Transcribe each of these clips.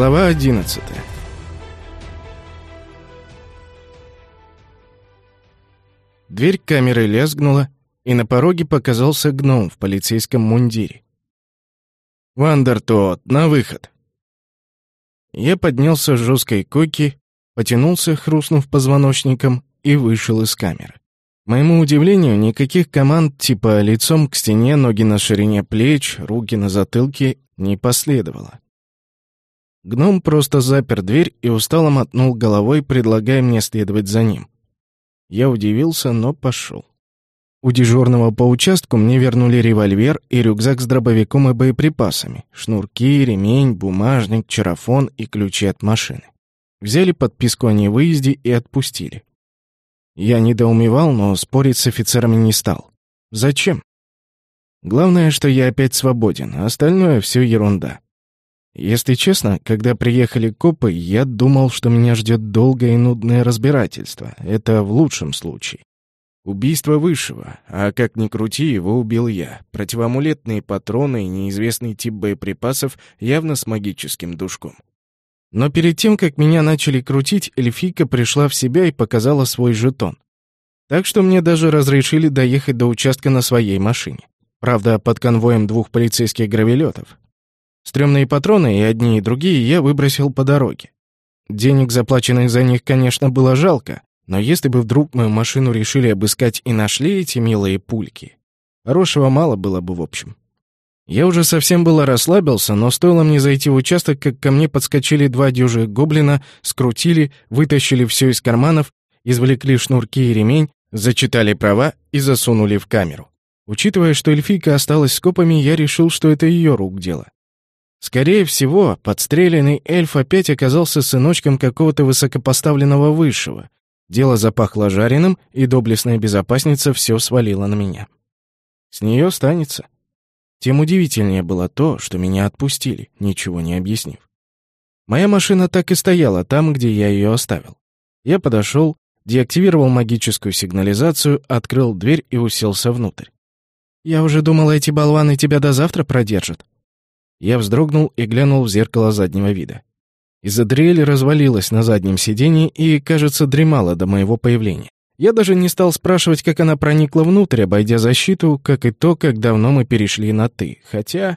Глава одиннадцатая. Дверь камеры лязгнула, и на пороге показался гном в полицейском мундире. «Вандертот, на выход!» Я поднялся с жесткой койки, потянулся, хрустнув позвоночником, и вышел из камеры. Моему удивлению, никаких команд типа лицом к стене, ноги на ширине плеч, руки на затылке не последовало. Гном просто запер дверь и устало мотнул головой, предлагая мне следовать за ним. Я удивился, но пошел. У дежурного по участку мне вернули револьвер и рюкзак с дробовиком и боеприпасами, шнурки, ремень, бумажник, чарафон и ключи от машины. Взяли подписку о невыезде и отпустили. Я недоумевал, но спорить с офицерами не стал. Зачем? Главное, что я опять свободен, а остальное все ерунда. Если честно, когда приехали копы, я думал, что меня ждет долгое и нудное разбирательство. Это в лучшем случае. Убийство высшего, а как ни крути, его убил я. Противоамулетные патроны и неизвестный тип боеприпасов явно с магическим душком. Но перед тем, как меня начали крутить, эльфийка пришла в себя и показала свой жетон. Так что мне даже разрешили доехать до участка на своей машине. Правда, под конвоем двух полицейских гравелетов. Стремные патроны и одни, и другие я выбросил по дороге. Денег, заплаченных за них, конечно, было жалко, но если бы вдруг мою машину решили обыскать и нашли эти милые пульки, хорошего мало было бы в общем. Я уже совсем было расслабился, но стоило мне зайти в участок, как ко мне подскочили два дюжих гоблина, скрутили, вытащили все из карманов, извлекли шнурки и ремень, зачитали права и засунули в камеру. Учитывая, что эльфийка осталась с копами, я решил, что это ее рук дело. Скорее всего, подстреленный эльф опять оказался сыночком какого-то высокопоставленного высшего. Дело запахло жареным, и доблестная безопасница все свалила на меня. С нее останется. Тем удивительнее было то, что меня отпустили, ничего не объяснив. Моя машина так и стояла там, где я ее оставил. Я подошел, деактивировал магическую сигнализацию, открыл дверь и уселся внутрь. «Я уже думала, эти болваны тебя до завтра продержат», я вздрогнул и глянул в зеркало заднего вида. Изадриэль развалилась на заднем сиденье и, кажется, дремала до моего появления. Я даже не стал спрашивать, как она проникла внутрь, обойдя защиту, как и то, как давно мы перешли на «ты». Хотя...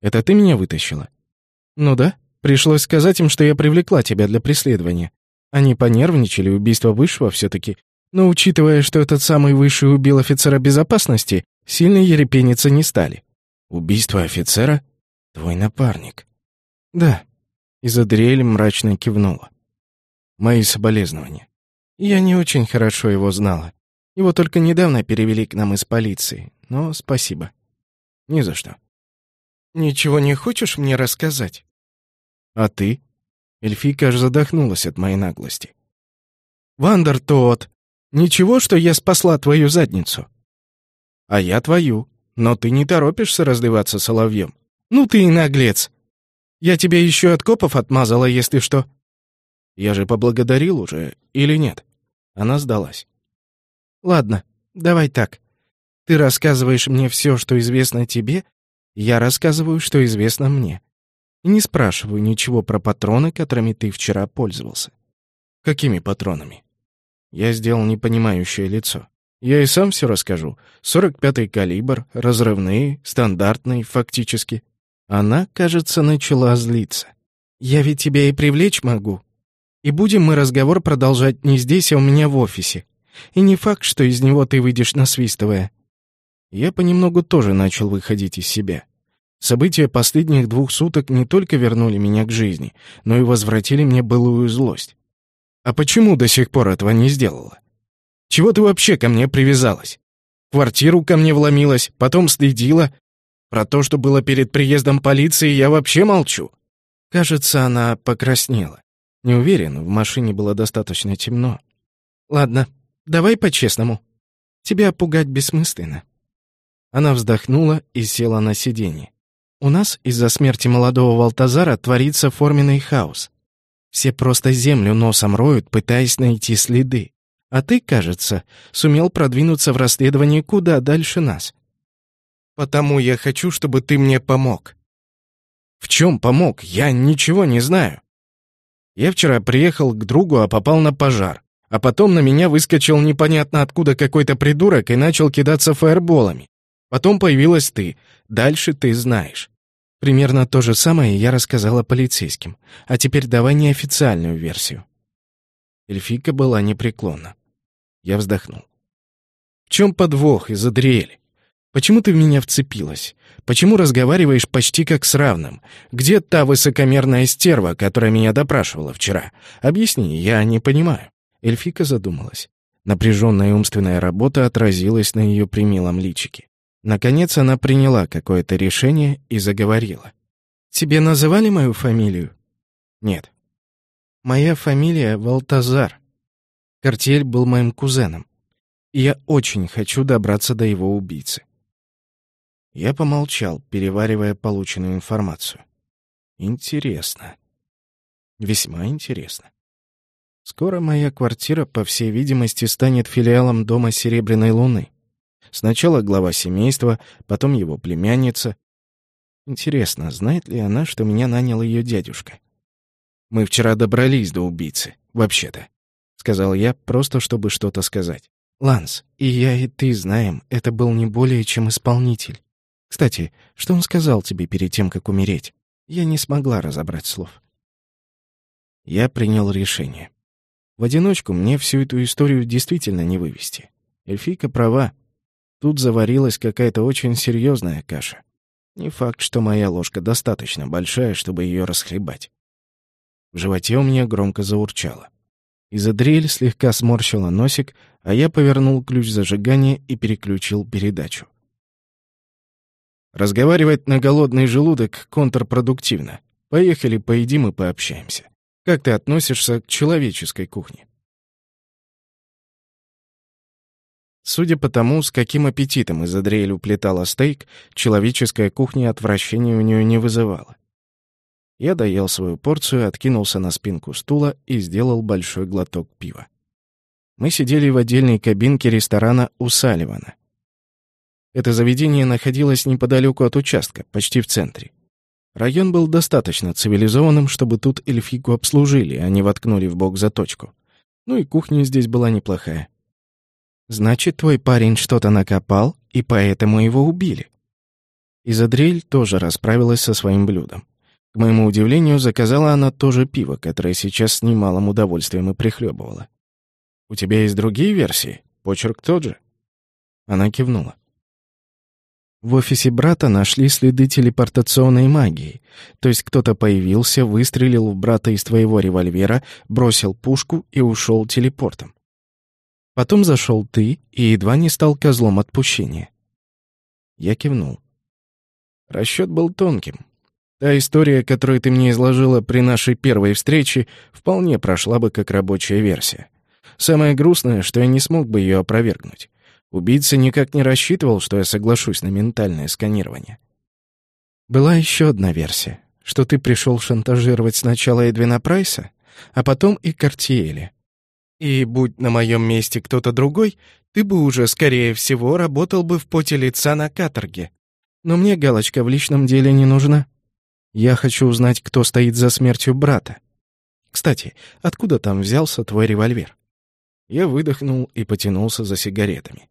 Это ты меня вытащила? Ну да. Пришлось сказать им, что я привлекла тебя для преследования. Они понервничали, убийство высшего все-таки. Но учитывая, что этот самый высший убил офицера безопасности, сильно ерепениться не стали. Убийство офицера? «Твой напарник?» «Да». Изадриэль мрачно кивнула. «Мои соболезнования. Я не очень хорошо его знала. Его только недавно перевели к нам из полиции, но спасибо. Ни за что. Ничего не хочешь мне рассказать? А ты? Эльфийка аж задохнулась от моей наглости. Вандер тот. Ничего, что я спасла твою задницу. А я твою. Но ты не торопишься раздеваться соловьем. «Ну ты и наглец! Я тебя еще от копов отмазала, если что». «Я же поблагодарил уже, или нет?» Она сдалась. «Ладно, давай так. Ты рассказываешь мне все, что известно тебе, я рассказываю, что известно мне. И не спрашиваю ничего про патроны, которыми ты вчера пользовался». «Какими патронами?» Я сделал непонимающее лицо. «Я и сам все расскажу. 45-й калибр, разрывные, стандартные, фактически. Она, кажется, начала злиться. «Я ведь тебя и привлечь могу. И будем мы разговор продолжать не здесь, а у меня в офисе. И не факт, что из него ты выйдешь насвистывая». Я понемногу тоже начал выходить из себя. События последних двух суток не только вернули меня к жизни, но и возвратили мне былую злость. А почему до сих пор этого не сделала? Чего ты вообще ко мне привязалась? В квартиру ко мне вломилась, потом следила, про то, что было перед приездом полиции, я вообще молчу. Кажется, она покраснела. Не уверен, в машине было достаточно темно. Ладно, давай по-честному. Тебя пугать бессмысленно. Она вздохнула и села на сиденье. У нас из-за смерти молодого Валтазара творится форменный хаос. Все просто землю носом роют, пытаясь найти следы. А ты, кажется, сумел продвинуться в расследовании куда дальше нас. Потому я хочу, чтобы ты мне помог. В чем помог? Я ничего не знаю. Я вчера приехал к другу, а попал на пожар. А потом на меня выскочил непонятно откуда какой-то придурок и начал кидаться фаерболами. Потом появилась ты. Дальше ты знаешь. Примерно то же самое я рассказала полицейским. А теперь давай неофициальную версию. Эльфика была непреклонна. Я вздохнул. В чем подвох из Адриэли? Почему ты в меня вцепилась? Почему разговариваешь почти как с равным? Где та высокомерная стерва, которая меня допрашивала вчера? Объясни, я не понимаю. Эльфика задумалась. Напряженная умственная работа отразилась на ее примилом личике. Наконец она приняла какое-то решение и заговорила. «Тебе называли мою фамилию?» «Нет». «Моя фамилия Валтазар. Картель был моим кузеном. И я очень хочу добраться до его убийцы». Я помолчал, переваривая полученную информацию. «Интересно. Весьма интересно. Скоро моя квартира, по всей видимости, станет филиалом дома Серебряной Луны. Сначала глава семейства, потом его племянница. Интересно, знает ли она, что меня нанял ее дядюшка? Мы вчера добрались до убийцы, вообще-то, сказал я, просто чтобы что-то сказать. Ланс, и я, и ты знаем, это был не более чем исполнитель. Кстати, что он сказал тебе перед тем, как умереть? Я не смогла разобрать слов. Я принял решение. В одиночку мне всю эту историю действительно не вывести. Эльфийка права. Тут заварилась какая-то очень серьезная каша. Не факт, что моя ложка достаточно большая, чтобы ее расхлебать. В животе у меня громко заурчало. Изадрель слегка сморщила носик, а я повернул ключ зажигания и переключил передачу. Разговаривать на голодный желудок контрпродуктивно. Поехали, поедим и пообщаемся. Как ты относишься к человеческой кухне? Судя по тому, с каким аппетитом Изадриэль уплетала стейк, человеческая кухня отвращения у нее не вызывала. Я доел свою порцию, откинулся на спинку стула и сделал большой глоток пива. Мы сидели в отдельной кабинке ресторана у Салливана. Это заведение находилось неподалеку от участка, почти в центре. Район был достаточно цивилизованным, чтобы тут эльфику обслужили, а не воткнули в бок заточку. Ну и кухня здесь была неплохая. «Значит, твой парень что-то накопал, и поэтому его убили». Изадрель тоже расправилась со своим блюдом. К моему удивлению, заказала она тоже пиво, которое сейчас с немалым удовольствием и прихлебывала. «У тебя есть другие версии? Почерк тот же?» Она кивнула. В офисе брата нашли следы телепортационной магии. То есть кто-то появился, выстрелил в брата из твоего револьвера, бросил пушку и ушел телепортом. Потом зашел ты и едва не стал козлом отпущения. Я кивнул. Расчет был тонким. Та история, которую ты мне изложила при нашей первой встрече, вполне прошла бы как рабочая версия. Самое грустное, что я не смог бы ее опровергнуть. Убийца никак не рассчитывал, что я соглашусь на ментальное сканирование. Была еще одна версия, что ты пришел шантажировать сначала Эдвина Прайса, а потом и Картиэля. И будь на моем месте кто-то другой, ты бы уже, скорее всего, работал бы в поте лица на каторге. Но мне галочка в личном деле не нужна. Я хочу узнать, кто стоит за смертью брата. Кстати, откуда там взялся твой револьвер? Я выдохнул и потянулся за сигаретами.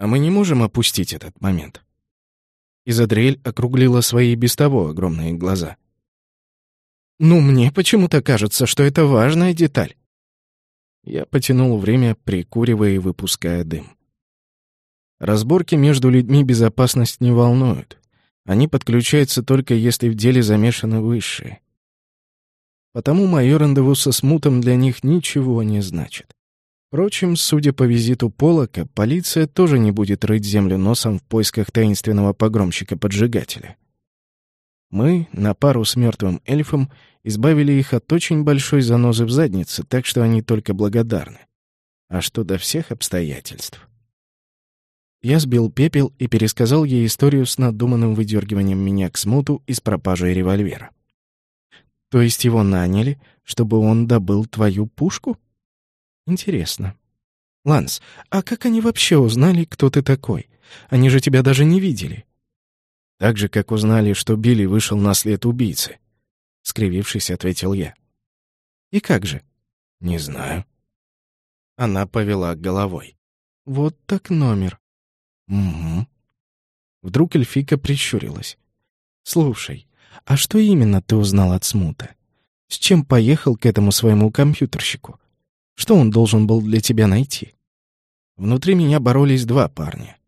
А мы не можем опустить этот момент. Изадрель округлила свои без того огромные глаза. «Ну, мне почему-то кажется, что это важная деталь». Я потянул время, прикуривая и выпуская дым. Разборки между людьми безопасность не волнуют. Они подключаются только если в деле замешаны высшие. Потому мое рандеву со смутом для них ничего не значит. Впрочем, судя по визиту Полока, полиция тоже не будет рыть землю носом в поисках таинственного погромщика-поджигателя. Мы, на пару с мертвым эльфом, избавили их от очень большой занозы в заднице, так что они только благодарны. А что до всех обстоятельств? Я сбил пепел и пересказал ей историю с надуманным выдергиванием меня к смуту из пропажи револьвера. То есть его наняли, чтобы он добыл твою пушку? Интересно. Ланс, а как они вообще узнали, кто ты такой? Они же тебя даже не видели. Так же, как узнали, что Билли вышел на след убийцы. Скривившись, ответил я. И как же? Не знаю. Она повела головой. Вот так номер. Угу. Вдруг эльфика прищурилась. Слушай, а что именно ты узнал от Смута? С чем поехал к этому своему компьютерщику? Что он должен был для тебя найти? Внутри меня боролись два парня.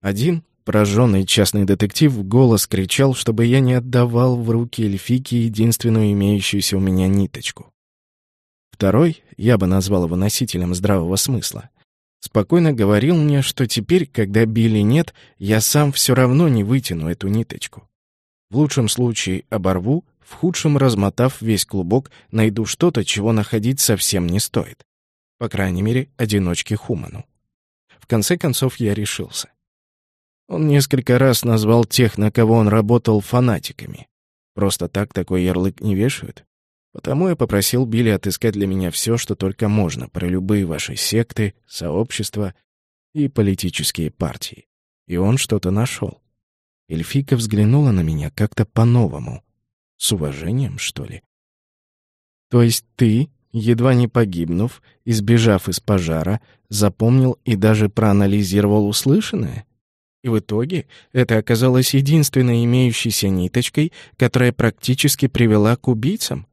Один, пораженный частный детектив, в голос кричал, чтобы я не отдавал в руки эльфики единственную имеющуюся у меня ниточку. Второй, я бы назвал его носителем здравого смысла, спокойно говорил мне, что теперь, когда Билли нет, я сам все равно не вытяну эту ниточку. В лучшем случае оборву, в худшем, размотав весь клубок, найду что-то, чего находить совсем не стоит. По крайней мере, одиночке Хуману. В конце концов, я решился. Он несколько раз назвал тех, на кого он работал, фанатиками. Просто так такой ярлык не вешают. Потому я попросил Билли отыскать для меня все, что только можно, про любые ваши секты, сообщества и политические партии. И он что-то нашел. Эльфика взглянула на меня как-то по-новому. С уважением, что ли? То есть ты, едва не погибнув, избежав из пожара, запомнил и даже проанализировал услышанное? И в итоге это оказалось единственной имеющейся ниточкой, которая практически привела к убийцам?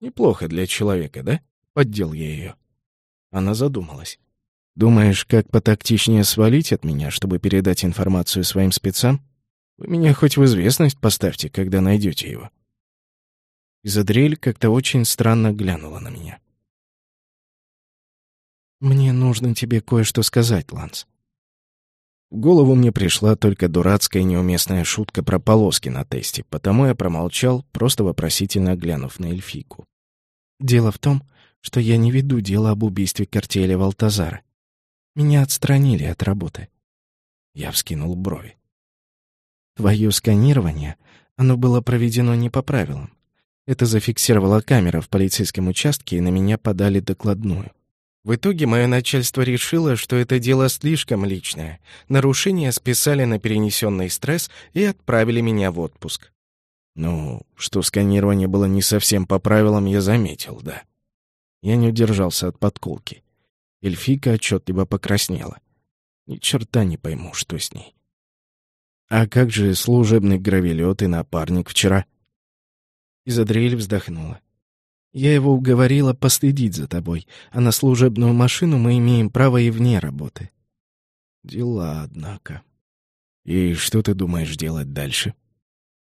Неплохо для человека, да? Поддел я ее. Она задумалась. Думаешь, как потактичнее свалить от меня, чтобы передать информацию своим спецам? Вы меня хоть в известность поставьте, когда найдете его. Изадрель как-то очень странно глянула на меня. «Мне нужно тебе кое-что сказать, Ланс». В голову мне пришла только дурацкая неуместная шутка про полоски на тесте, потому я промолчал, просто вопросительно глянув на эльфийку. «Дело в том, что я не веду дело об убийстве картеля Валтазара. Меня отстранили от работы». Я вскинул брови. Твое сканирование, оно было проведено не по правилам. Это зафиксировала камера в полицейском участке, и на меня подали докладную. В итоге мое начальство решило, что это дело слишком личное. Нарушения списали на перенесенный стресс и отправили меня в отпуск. Ну, что сканирование было не совсем по правилам, я заметил, да. Я не удержался от подколки. Эльфика отчетливо покраснела. Ни черта не пойму, что с ней. «А как же служебный гравелет и напарник вчера?» Изадриль вздохнула. «Я его уговорила постыдить за тобой, а на служебную машину мы имеем право и вне работы». «Дела, однако». «И что ты думаешь делать дальше?»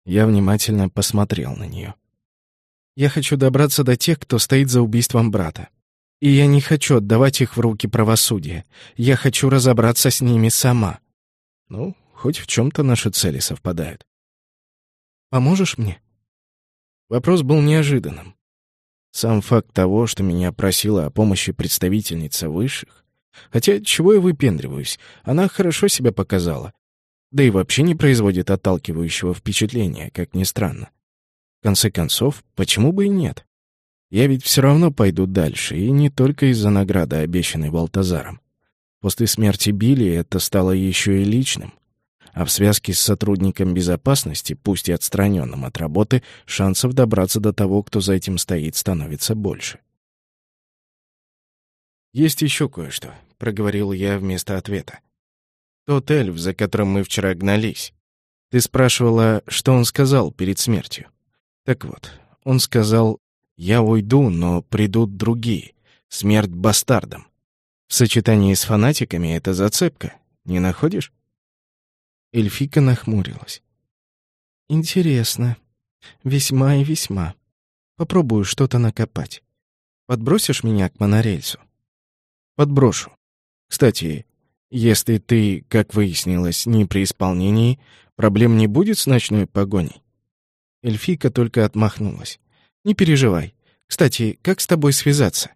Я внимательно посмотрел на нее. «Я хочу добраться до тех, кто стоит за убийством брата. И я не хочу отдавать их в руки правосудия. Я хочу разобраться с ними сама». «Ну, Хоть в чем-то наши цели совпадают. Поможешь мне? Вопрос был неожиданным. Сам факт того, что меня просила о помощи представительница высших. Хотя, чего я выпендриваюсь, она хорошо себя показала. Да и вообще не производит отталкивающего впечатления, как ни странно. В конце концов, почему бы и нет? Я ведь все равно пойду дальше, и не только из-за награды, обещанной Балтазаром. После смерти Билли это стало еще и личным а в связке с сотрудником безопасности, пусть и отстраненным от работы, шансов добраться до того, кто за этим стоит, становится больше. «Есть еще кое-что», — проговорил я вместо ответа. «Тот эльф, за которым мы вчера гнались. Ты спрашивала, что он сказал перед смертью. Так вот, он сказал, «Я уйду, но придут другие. Смерть бастардам». В сочетании с фанатиками это зацепка, не находишь? Эльфика нахмурилась. «Интересно. Весьма и весьма. Попробую что-то накопать. Подбросишь меня к монорельсу?» «Подброшу. Кстати, если ты, как выяснилось, не при исполнении, проблем не будет с ночной погоней?» Эльфика только отмахнулась. «Не переживай. Кстати, как с тобой связаться?»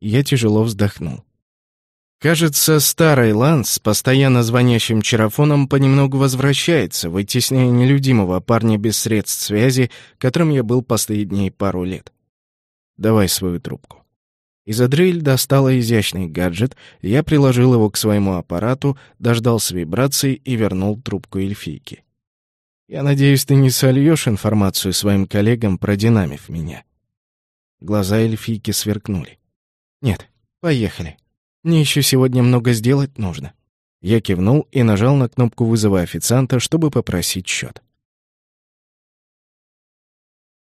Я тяжело вздохнул. Кажется, старый Ланс с постоянно звонящим чарафоном понемногу возвращается, вытесняя нелюдимого парня без средств связи, которым я был последние пару лет. Давай свою трубку. Изадриль достала изящный гаджет, я приложил его к своему аппарату, дождался вибрации и вернул трубку эльфийки. «Я надеюсь, ты не сольешь информацию своим коллегам, продинамив меня». Глаза эльфийки сверкнули. «Нет, поехали. Мне еще сегодня много сделать нужно». Я кивнул и нажал на кнопку вызова официанта, чтобы попросить счет.